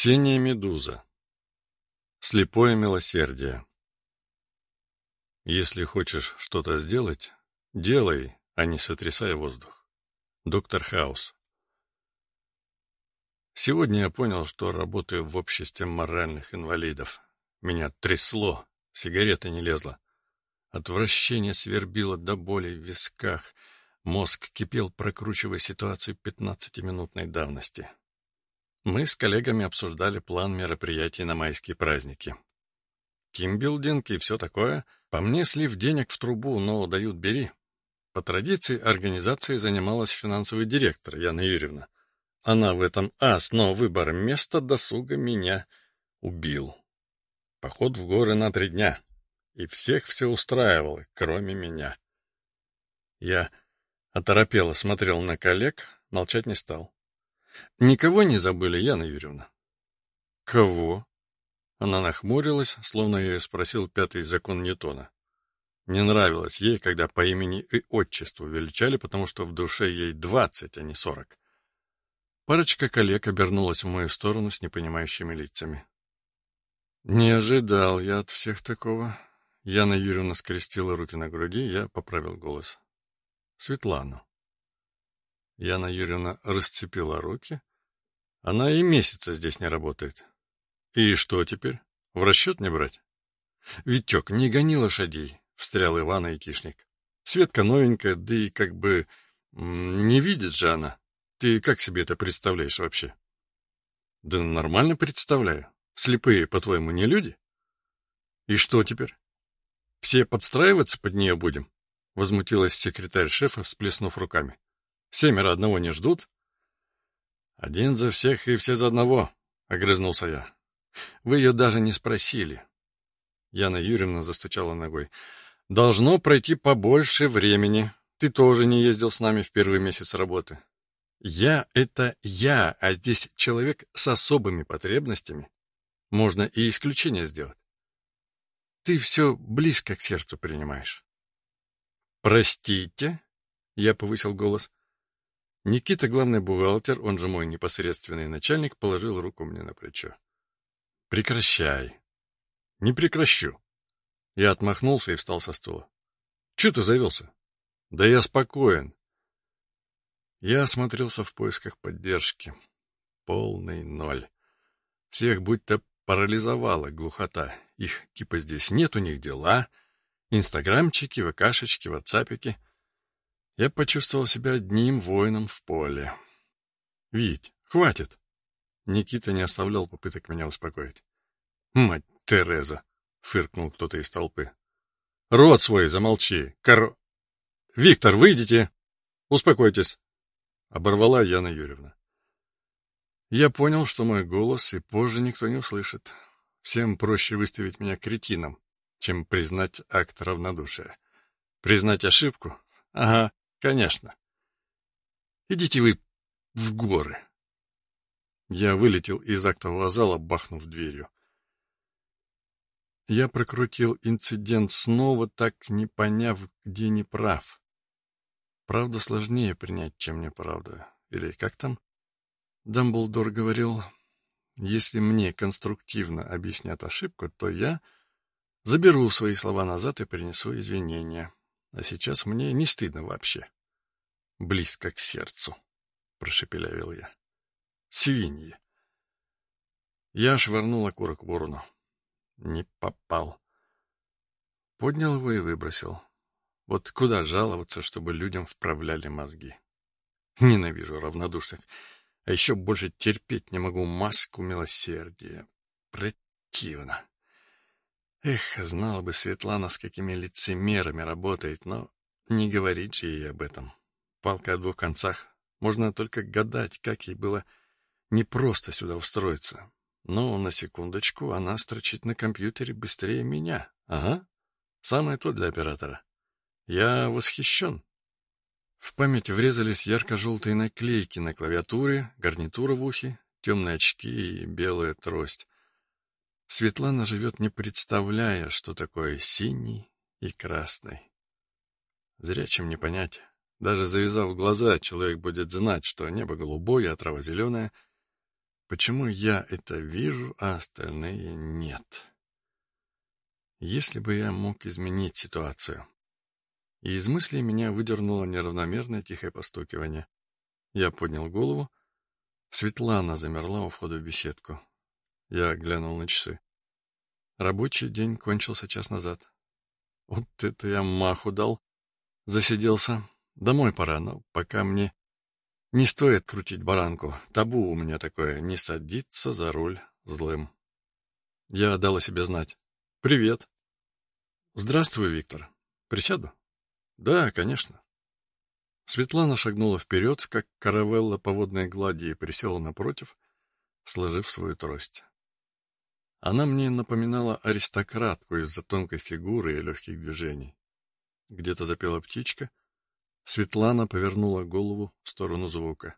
Ксения Медуза. Слепое милосердие. Если хочешь что-то сделать, делай, а не сотрясай воздух. Доктор Хаус. Сегодня я понял, что работаю в обществе моральных инвалидов. Меня трясло, сигарета не лезла. Отвращение свербило до боли в висках. Мозг кипел, прокручивая ситуацию пятнадцатиминутной давности. Мы с коллегами обсуждали план мероприятий на майские праздники. Тимбилдинг и все такое. По мне, слив денег в трубу, но дают бери. По традиции организацией занималась финансовый директор Яна Юрьевна. Она в этом ас, но выбор места досуга меня убил. Поход в горы на три дня. И всех все устраивало, кроме меня. Я оторопело смотрел на коллег, молчать не стал. Никого не забыли, Яна Юрьевна? Кого? Она нахмурилась, словно я ее спросил пятый закон Ньютона. Не нравилось ей, когда по имени и отчеству величали, потому что в душе ей двадцать, а не сорок. Парочка коллег обернулась в мою сторону с непонимающими лицами. Не ожидал я от всех такого. Яна Юрьевна скрестила руки на груди, я поправил голос. Светлану. Яна Юрьевна расцепила руки. Она и месяца здесь не работает. И что теперь? В расчет не брать? Витек, не гони лошадей, встрял Иван Айтишник. Светка новенькая, да и как бы не видит же она. Ты как себе это представляешь вообще? Да нормально представляю. Слепые, по-твоему, не люди? И что теперь? Все подстраиваться под нее будем? Возмутилась секретарь шефа, всплеснув руками. Семеро одного не ждут? Один за всех и все за одного, — огрызнулся я. Вы ее даже не спросили. Яна Юрьевна застучала ногой. Должно пройти побольше времени. Ты тоже не ездил с нами в первый месяц работы. Я — это я, а здесь человек с особыми потребностями. Можно и исключение сделать. Ты все близко к сердцу принимаешь. Простите? Я повысил голос. Никита, главный бухгалтер, он же мой непосредственный начальник, положил руку мне на плечо. «Прекращай». «Не прекращу». Я отмахнулся и встал со стула. «Чего ты завелся?» «Да я спокоен». Я осмотрелся в поисках поддержки. Полный ноль. Всех будто парализовала глухота. Их типа здесь нет, у них дела. Инстаграмчики, ВКшечки, ватсапики — я почувствовал себя одним воином в поле. «Вить, хватит!» Никита не оставлял попыток меня успокоить. «Мать Тереза!» — фыркнул кто-то из толпы. «Рот свой замолчи! Кор... Виктор, выйдите! Успокойтесь!» — оборвала Яна Юрьевна. Я понял, что мой голос и позже никто не услышит. Всем проще выставить меня кретином, чем признать акт равнодушия. Признать ошибку? Ага, Конечно. Идите вы в горы. Я вылетел из актового зала, бахнув дверью. Я прокрутил инцидент снова, так не поняв, где не прав. Правда сложнее принять, чем неправда. Или как там? Дамблдор говорил, если мне конструктивно объяснят ошибку, то я заберу свои слова назад и принесу извинения. А сейчас мне не стыдно вообще. Близко к сердцу, прошепелявил я. Свиньи. Я швырнул окурок в урну. Не попал. Поднял его и выбросил. Вот куда жаловаться, чтобы людям вправляли мозги? Ненавижу равнодушных. А еще больше терпеть не могу маску милосердия. Противно. Эх, знала бы Светлана, с какими лицемерами работает, но не говорить же ей об этом. Палка о двух концах. Можно только гадать, как ей было непросто сюда устроиться. Но, на секундочку, она строчит на компьютере быстрее меня. Ага, самое то для оператора. Я восхищен. В память врезались ярко-желтые наклейки на клавиатуре, гарнитура в ухе, темные очки и белая трость. Светлана живет, не представляя, что такое синий и красный. Зря чем не понять. Даже завязав глаза, человек будет знать, что небо голубое, а трава зеленая. Почему я это вижу, а остальные нет? Если бы я мог изменить ситуацию. И из мыслей меня выдернуло неравномерное тихое постукивание. Я поднял голову. Светлана замерла у входа в беседку. Я глянул на часы. Рабочий день кончился час назад. Вот это я маху дал. Засиделся. Домой пора, но пока мне не стоит крутить баранку. Табу у меня такое — не садиться за руль злым. Я дала себе знать. «Привет». «Здравствуй, Виктор. Присяду?» «Да, конечно». Светлана шагнула вперед, как каравелла по водной глади, и присела напротив, сложив свою трость. Она мне напоминала аристократку из-за тонкой фигуры и легких движений. Где-то запела птичка. Светлана повернула голову в сторону звука.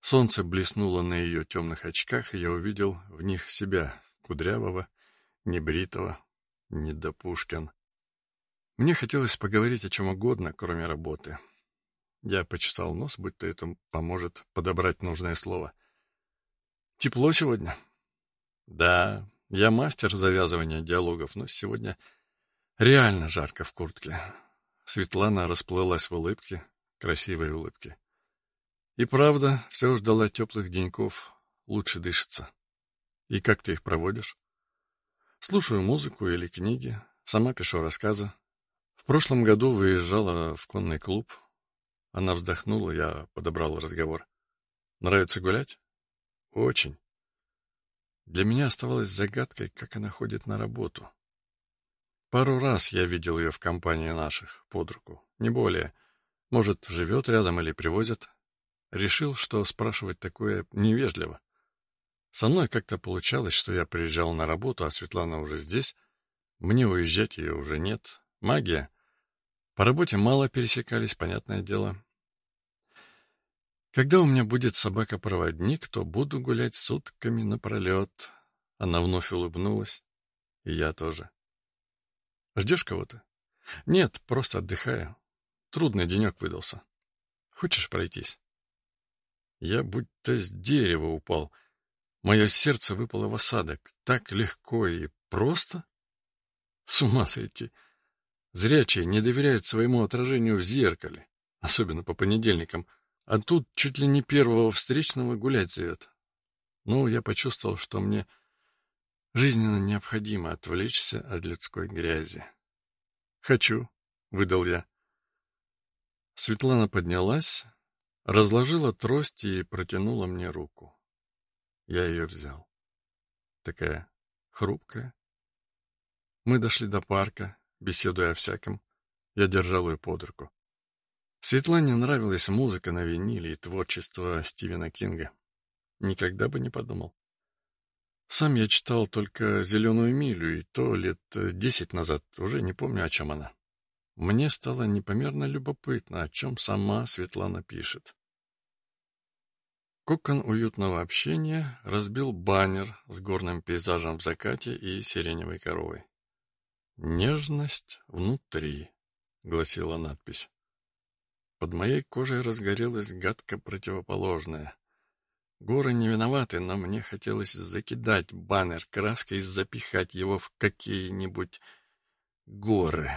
Солнце блеснуло на ее темных очках, и я увидел в них себя, кудрявого, небритого, недопушкин. Мне хотелось поговорить о чем угодно, кроме работы. Я почесал нос, будто это поможет подобрать нужное слово. «Тепло сегодня?» «Да, я мастер завязывания диалогов, но сегодня реально жарко в куртке». Светлана расплылась в улыбке, красивой улыбке. И правда, все ждала теплых деньков, лучше дышится. И как ты их проводишь? Слушаю музыку или книги, сама пишу рассказы. В прошлом году выезжала в конный клуб. Она вздохнула, я подобрал разговор. Нравится гулять? Очень. Для меня оставалось загадкой, как она ходит на работу. Пару раз я видел ее в компании наших, под руку, не более. Может, живет рядом или привозят. Решил, что спрашивать такое невежливо. Со мной как-то получалось, что я приезжал на работу, а Светлана уже здесь. Мне уезжать ее уже нет. Магия. По работе мало пересекались, понятное дело. Когда у меня будет собака-проводник, то буду гулять сутками напролет. Она вновь улыбнулась. И я тоже. Ждешь кого-то? Нет, просто отдыхаю. Трудный денек выдался. Хочешь пройтись? Я будто с дерева упал — Мое сердце выпало в осадок. Так легко и просто? С ума сойти. Зрячие не доверяют своему отражению в зеркале, особенно по понедельникам, а тут чуть ли не первого встречного гулять зовет. Ну, я почувствовал, что мне жизненно необходимо отвлечься от людской грязи. «Хочу», — выдал я. Светлана поднялась, разложила трость и протянула мне руку. Я ее взял. Такая хрупкая. Мы дошли до парка, беседуя о всяком. Я держал ее под руку. Светлане нравилась музыка на виниле и творчество Стивена Кинга. Никогда бы не подумал. Сам я читал только «Зеленую милю», и то лет десять назад, уже не помню, о чем она. Мне стало непомерно любопытно, о чем сама Светлана пишет. Кокон уютного общения разбил баннер с горным пейзажем в закате и сиреневой коровой. «Нежность внутри», — гласила надпись. Под моей кожей разгорелась гадко противоположная. Горы не виноваты, но мне хотелось закидать баннер краской и запихать его в какие-нибудь горы.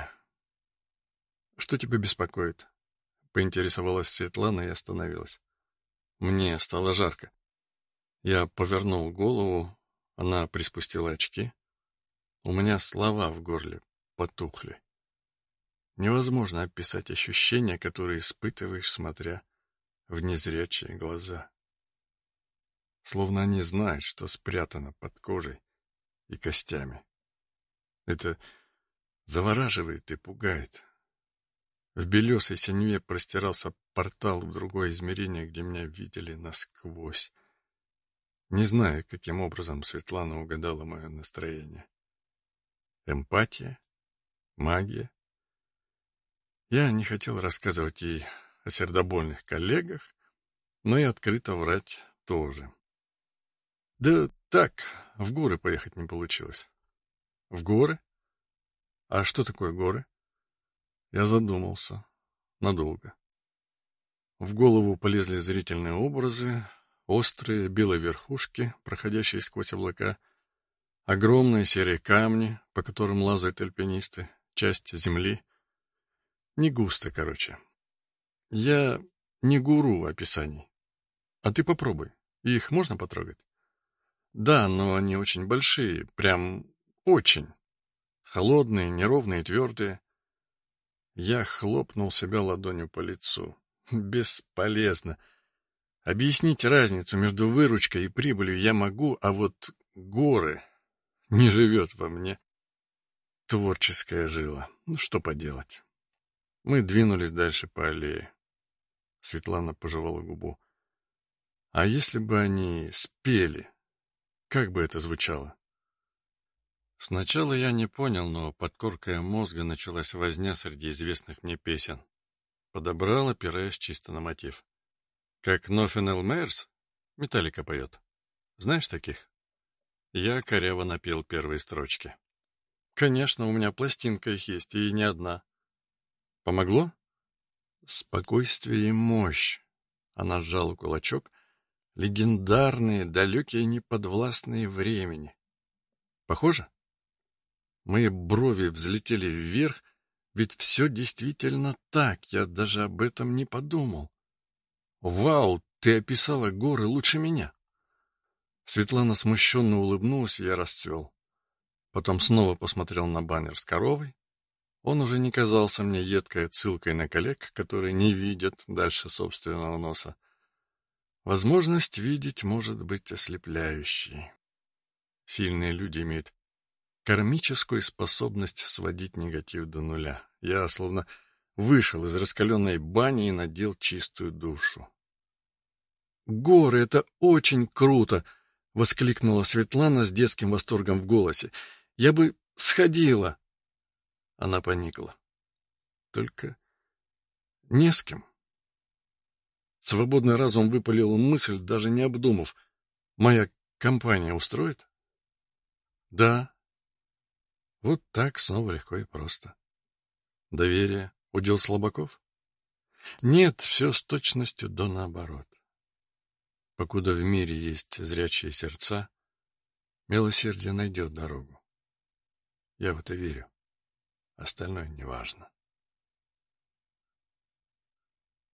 «Что тебя беспокоит?» — поинтересовалась Светлана и остановилась. Мне стало жарко. Я повернул голову, она приспустила очки. У меня слова в горле потухли. Невозможно описать ощущения, которые испытываешь, смотря в незрячие глаза. Словно они знают, что спрятано под кожей и костями. Это завораживает и пугает. В белесой синеве простирался портал в другое измерение, где меня видели насквозь. Не знаю, каким образом Светлана угадала мое настроение. Эмпатия? Магия? Я не хотел рассказывать ей о сердобольных коллегах, но и открыто врать тоже. Да так, в горы поехать не получилось. В горы? А что такое горы? Я задумался. Надолго. В голову полезли зрительные образы. острые белые верхушки, проходящие сквозь облака, огромные серые камни, по которым лазают альпинисты, часть земли. Не густо, короче. Я не гуру описаний. А ты попробуй. Их можно потрогать? Да, но они очень большие, прям очень. Холодные, неровные, твердые. Я хлопнул себя ладонью по лицу. Бесполезно. Объяснить разницу между выручкой и прибылью я могу, а вот горы не живет во мне. Творческая жила. Ну, что поделать. Мы двинулись дальше по аллее. Светлана пожевала губу. А если бы они спели, как бы это звучало? Сначала я не понял, но под коркой мозга началась возня среди известных мне песен. Подобрал, опираясь чисто на мотив. Как Nothing Else Металлика поет. Знаешь таких? Я коряво напел первые строчки. Конечно, у меня пластинка их есть, и не одна. Помогло? Спокойствие и мощь. Она сжала кулачок. Легендарные, далекие, неподвластные времени. Похоже? Мои брови взлетели вверх, ведь все действительно так, я даже об этом не подумал. Вау, ты описала горы лучше меня. Светлана смущенно улыбнулась, и я расцвел. Потом снова посмотрел на баннер с коровой, он уже не казался мне едкой отсылкой на коллег, которые не видят дальше собственного носа. Возможность видеть может быть ослепляющей. Сильные люди имеют кармическую способность сводить негатив до нуля. Я словно вышел из раскаленной бани и надел чистую душу. «Горы — это очень круто!» — воскликнула Светлана с детским восторгом в голосе. «Я бы сходила!» Она поникла. Только не с кем. Свободный разум выпалил мысль, даже не обдумав. Моя компания устроит? Да. Вот так снова легко и просто. Доверие — удел слабаков? Нет, все с точностью до наоборот. Покуда в мире есть зрячие сердца, милосердие найдет дорогу. Я в это верю. Остальное неважно.